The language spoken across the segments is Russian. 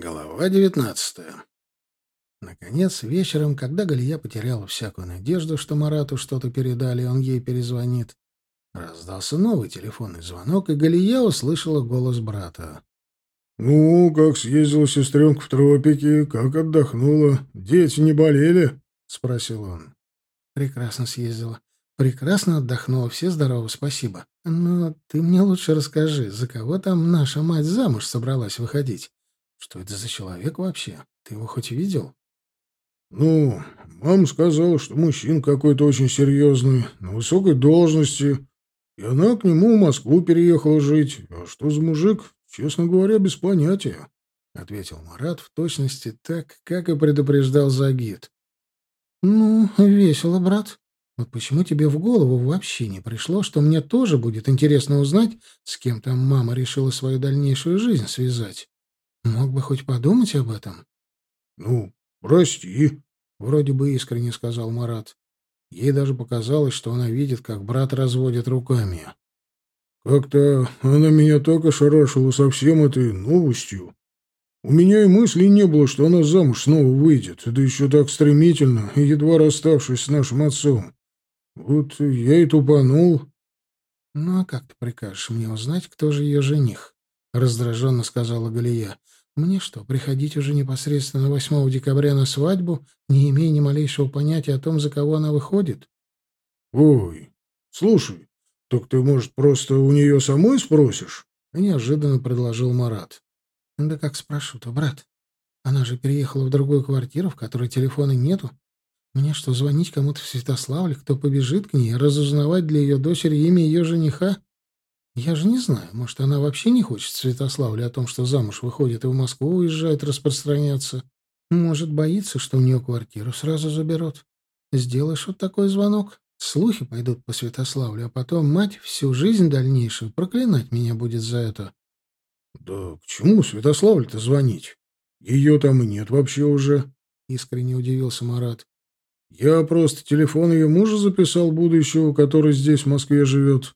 Глава девятнадцатая. Наконец, вечером, когда Галия потеряла всякую надежду, что Марату что-то передали, он ей перезвонит, раздался новый телефонный звонок, и Галия услышала голос брата. «Ну, как съездила сестренка в тропики, как отдохнула? Дети не болели?» — спросил он. «Прекрасно съездила. Прекрасно отдохнула. Все здоровы, спасибо. Но ты мне лучше расскажи, за кого там наша мать замуж собралась выходить? Что это за человек вообще? Ты его хоть видел? Ну, мама сказала, что мужчина какой-то очень серьезный, на высокой должности, и она к нему в Москву переехала жить. А что за мужик, честно говоря, без понятия, — ответил Марат в точности так, как и предупреждал Загид. — Ну, весело, брат. Вот почему тебе в голову вообще не пришло, что мне тоже будет интересно узнать, с кем там мама решила свою дальнейшую жизнь связать? Мог бы хоть подумать об этом. — Ну, прости, — вроде бы искренне сказал Марат. Ей даже показалось, что она видит, как брат разводит руками. «Как-то она меня так ошарашила со всем этой новостью. У меня и мысли не было, что она замуж снова выйдет, да еще так стремительно, едва расставшись с нашим отцом. Вот я и тупанул». «Ну а как ты прикажешь мне узнать, кто же ее жених?» — раздраженно сказала Галия. Мне что, приходить уже непосредственно 8 декабря на свадьбу, не имея ни малейшего понятия о том, за кого она выходит? — Ой, слушай, так ты, может, просто у нее самой спросишь? — неожиданно предложил Марат. — Да как спрошу-то, брат? Она же переехала в другую квартиру, в которой телефона нету. Мне что, звонить кому-то в Святославле, кто побежит к ней, разузнавать для ее дочери имя ее жениха? Я же не знаю, может, она вообще не хочет Святославле о том, что замуж выходит и в Москву уезжает распространяться. Может, боится, что у нее квартиру сразу заберут. Сделаешь вот такой звонок, слухи пойдут по Святославлю, а потом мать всю жизнь дальнейшую проклинать меня будет за это. — Да к чему Святославль-то звонить? Ее там и нет вообще уже, — искренне удивился Марат. — Я просто телефон ее мужа записал будущего, который здесь, в Москве, живет.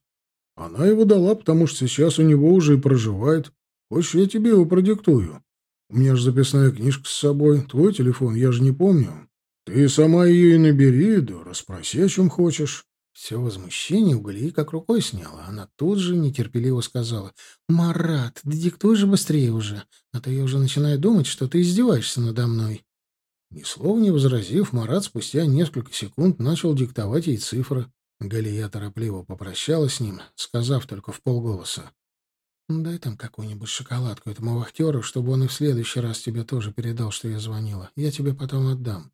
Она его дала, потому что сейчас у него уже и проживает. Хочешь, я тебе его продиктую? У меня же записная книжка с собой. Твой телефон я же не помню. Ты сама ее и набери, да расспроси, о чем хочешь. Все возмущение у Галии как рукой сняло. Она тут же нетерпеливо сказала. «Марат, да диктуй же быстрее уже, а то я уже начинаю думать, что ты издеваешься надо мной». Ни слова не возразив, Марат спустя несколько секунд начал диктовать ей цифры. Галия торопливо попрощалась с ним, сказав только в полголоса. «Дай там какую-нибудь шоколадку этому вахтеру, чтобы он и в следующий раз тебе тоже передал, что я звонила. Я тебе потом отдам».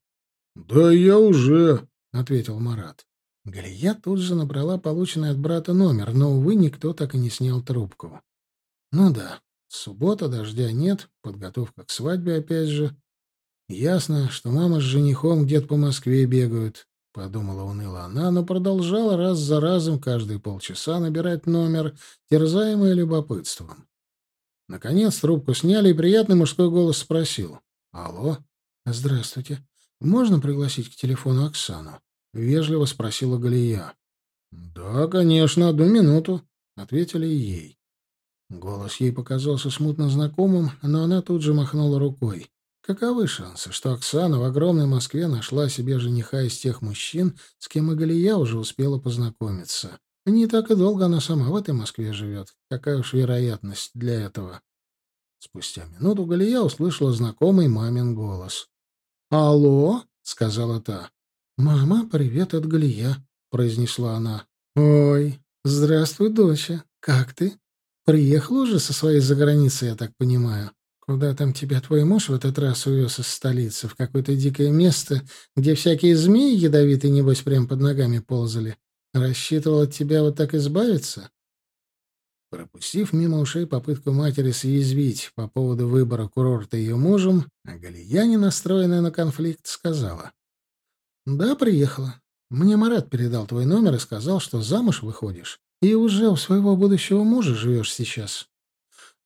«Да я уже», — ответил Марат. Галия тут же набрала полученный от брата номер, но, увы, никто так и не снял трубку. «Ну да, суббота, дождя нет, подготовка к свадьбе опять же. Ясно, что мама с женихом где-то по Москве бегают. — подумала уныло она, но продолжала раз за разом каждые полчаса набирать номер, терзаемая любопытством. Наконец трубку сняли, и приятный мужской голос спросил. «Алло? Здравствуйте. Можно пригласить к телефону Оксану?» — вежливо спросила Галия. «Да, конечно, одну минуту», — ответили ей. Голос ей показался смутно знакомым, но она тут же махнула рукой. Каковы шансы, что Оксана в огромной Москве нашла себе жениха из тех мужчин, с кем и Галия уже успела познакомиться? Не так и долго она сама в этой Москве живет. Какая уж вероятность для этого? Спустя минуту Галия услышала знакомый мамин голос. «Алло?» — сказала та. «Мама, привет от Галия», — произнесла она. «Ой, здравствуй, доча. Как ты? Приехала уже со своей заграницы, я так понимаю?» Куда там тебя твой муж в этот раз увез из столицы? В какое-то дикое место, где всякие змеи ядовитые, небось, прям под ногами ползали? Рассчитывал от тебя вот так избавиться?» Пропустив мимо ушей попытку матери съязвить по поводу выбора курорта ее мужем, Галияне, настроенная на конфликт, сказала. «Да, приехала. Мне Марат передал твой номер и сказал, что замуж выходишь, и уже у своего будущего мужа живешь сейчас».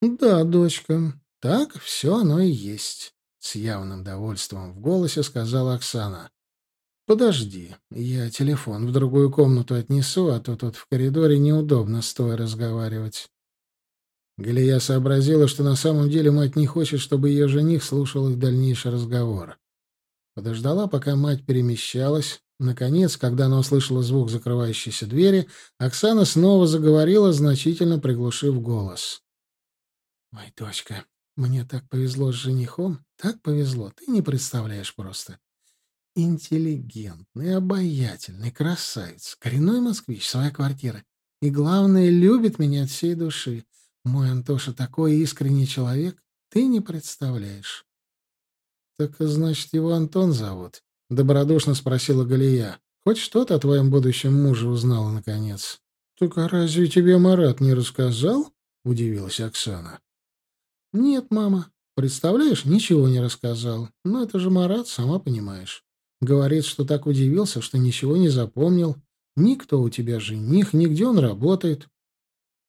«Да, дочка, так все оно и есть, с явным довольством в голосе сказала Оксана. Подожди, я телефон в другую комнату отнесу, а то тут в коридоре неудобно стоя разговаривать. Галия сообразила, что на самом деле мать не хочет, чтобы ее жених слушал их дальнейший разговор. Подождала, пока мать перемещалась. Наконец, когда она услышала звук закрывающейся двери, Оксана снова заговорила, значительно приглушив голос. «Ой, дочка, мне так повезло с женихом, так повезло, ты не представляешь просто. Интеллигентный, обаятельный, красавец, коренной москвич, своя квартира. И, главное, любит меня от всей души. Мой Антоша такой искренний человек, ты не представляешь. — Так, значит, его Антон зовут? — добродушно спросила Галия. — Хоть что-то о твоем будущем муже узнала, наконец. — Так а разве тебе Марат не рассказал? — удивилась Оксана. — Нет, мама. Представляешь, ничего не рассказал. Но это же Марат, сама понимаешь. Говорит, что так удивился, что ничего не запомнил. Никто у тебя жених, нигде он работает.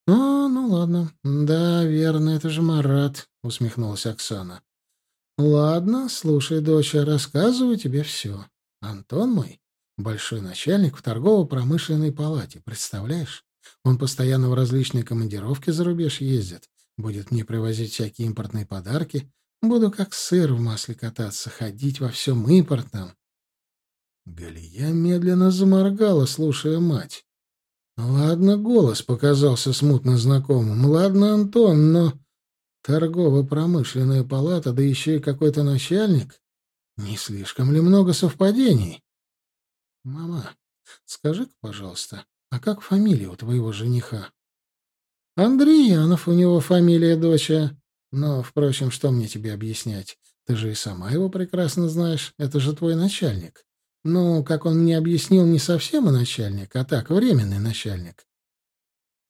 — А, ну ладно. Да, верно, это же Марат, — усмехнулась Оксана. — Ладно, слушай, дочь, рассказываю тебе все. Антон мой — большой начальник в торгово-промышленной палате, представляешь? Он постоянно в различные командировки за рубеж ездит, будет мне привозить всякие импортные подарки, буду как сыр в масле кататься, ходить во всем импортном. Галия медленно заморгала, слушая мать. Ладно, голос показался смутно знакомым. Ладно, Антон, но... Торгово-промышленная палата, да еще и какой-то начальник. Не слишком ли много совпадений? Мама, скажи-ка, пожалуйста, а как фамилия у твоего жениха? Андреянов у него фамилия, доча. Но, впрочем, что мне тебе объяснять? Ты же и сама его прекрасно знаешь. Это же твой начальник. Ну, как он мне объяснил, не совсем и начальник, а так, временный начальник.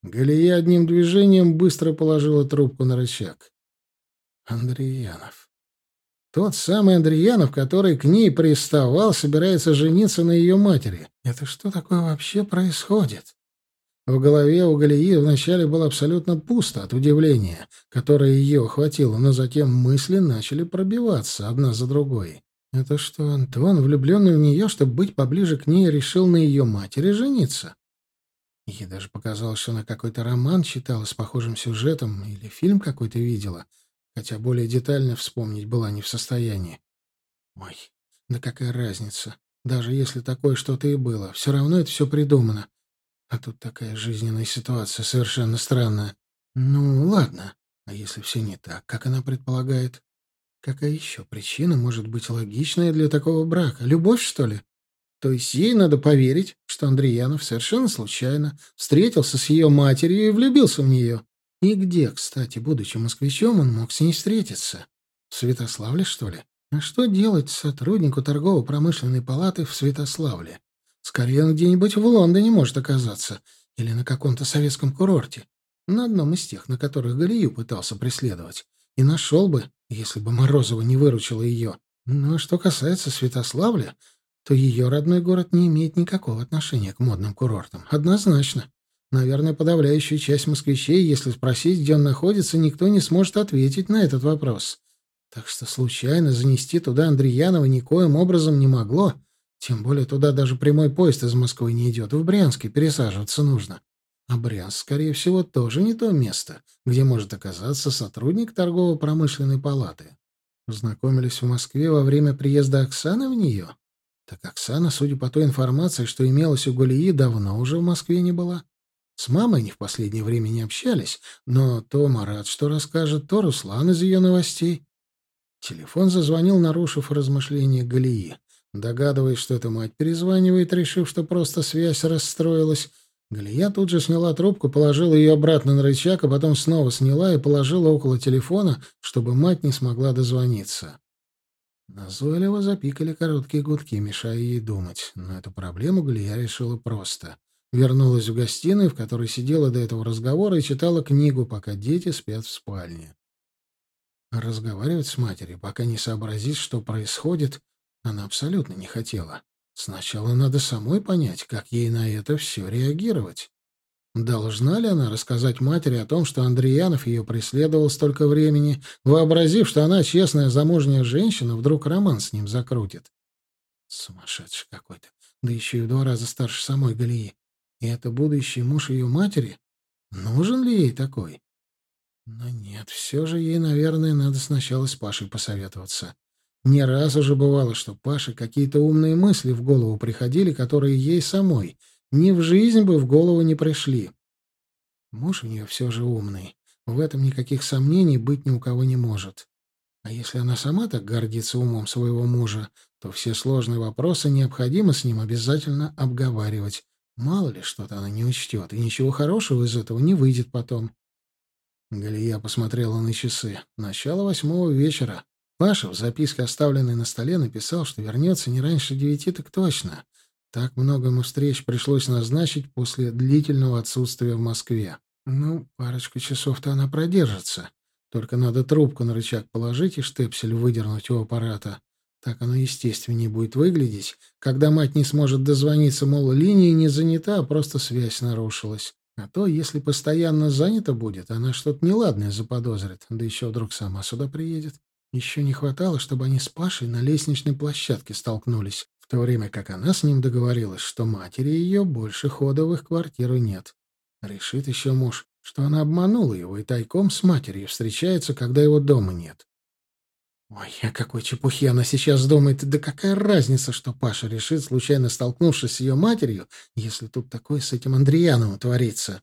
Галия одним движением быстро положила трубку на рычаг. Андреянов. Тот самый Андреянов, который к ней приставал, собирается жениться на ее матери. Это что такое вообще происходит? В голове у Галии вначале было абсолютно пусто от удивления, которое ее охватило, но затем мысли начали пробиваться одна за другой. Это что, Антон, влюбленный в нее, чтобы быть поближе к ней, решил на ее матери жениться? Ей даже показалось, что она какой-то роман читала с похожим сюжетом или фильм какой-то видела, хотя более детально вспомнить была не в состоянии. Ой, да какая разница? Даже если такое что-то и было, все равно это все придумано. А тут такая жизненная ситуация совершенно странная. Ну, ладно. А если все не так, как она предполагает? Какая еще причина может быть логичная для такого брака? Любовь, что ли? То есть ей надо поверить, что Андреянов совершенно случайно встретился с ее матерью и влюбился в нее. И где, кстати, будучи москвичом, он мог с ней встретиться? В Святославле, что ли? А что делать сотруднику торгово-промышленной палаты в Святославле? Скорее, он где-нибудь в Лондоне может оказаться. Или на каком-то советском курорте. На одном из тех, на которых Галию пытался преследовать. И нашел бы, если бы Морозова не выручила ее. Но что касается Святославля, то ее родной город не имеет никакого отношения к модным курортам. Однозначно. Наверное, подавляющая часть москвичей, если спросить, где он находится, никто не сможет ответить на этот вопрос. Так что случайно занести туда Андреянова никоим образом не могло. Тем более туда даже прямой поезд из Москвы не идет. В Брянске пересаживаться нужно. А Брянск, скорее всего, тоже не то место, где может оказаться сотрудник торгово-промышленной палаты. Познакомились в Москве во время приезда Оксаны в нее? Так Оксана, судя по той информации, что имелась у Галии, давно уже в Москве не была. С мамой они в последнее время не общались, но то Марат что расскажет, то Руслан из ее новостей. Телефон зазвонил, нарушив размышления Галии. Догадываясь, что эта мать перезванивает, решив, что просто связь расстроилась, Галия тут же сняла трубку, положила ее обратно на рычаг, а потом снова сняла и положила около телефона, чтобы мать не смогла дозвониться. Назойливо запикали короткие гудки, мешая ей думать. Но эту проблему Галия решила просто. Вернулась в гостиную, в которой сидела до этого разговора, и читала книгу, пока дети спят в спальне. Разговаривать с матерью, пока не сообразит, что происходит, она абсолютно не хотела. Сначала надо самой понять, как ей на это все реагировать. Должна ли она рассказать матери о том, что Андреянов ее преследовал столько времени, вообразив, что она, честная замужняя женщина, вдруг роман с ним закрутит? Сумасшедший какой-то. Да еще и в два раза старше самой Галии. И это будущий муж ее матери? Нужен ли ей такой? Но нет, все же ей, наверное, надо сначала с Пашей посоветоваться. Не раз уже бывало, что Паше какие-то умные мысли в голову приходили, которые ей самой ни в жизнь бы в голову не пришли. Муж у нее все же умный. В этом никаких сомнений быть ни у кого не может. А если она сама так гордится умом своего мужа, то все сложные вопросы необходимо с ним обязательно обговаривать. Мало ли, что-то она не учтет, и ничего хорошего из этого не выйдет потом. Галия посмотрела на часы. Начало восьмого вечера. Паша в записке, оставленной на столе, написал, что вернется не раньше девяти, так точно. Так много ему встреч пришлось назначить после длительного отсутствия в Москве. Ну, парочку часов-то она продержится. Только надо трубку на рычаг положить и штепсель выдернуть у аппарата. Так оно естественнее будет выглядеть, когда мать не сможет дозвониться, мол, линия не занята, а просто связь нарушилась. А то, если постоянно занята будет, она что-то неладное заподозрит, да еще вдруг сама сюда приедет. Еще не хватало, чтобы они с Пашей на лестничной площадке столкнулись, в то время как она с ним договорилась, что матери ее больше их квартиру нет. Решит еще муж, что она обманула его и тайком с матерью встречается, когда его дома нет. Ой, о какой чепухе она сейчас думает. Да какая разница, что Паша решит, случайно столкнувшись с ее матерью, если тут такое с этим Андреяновым творится?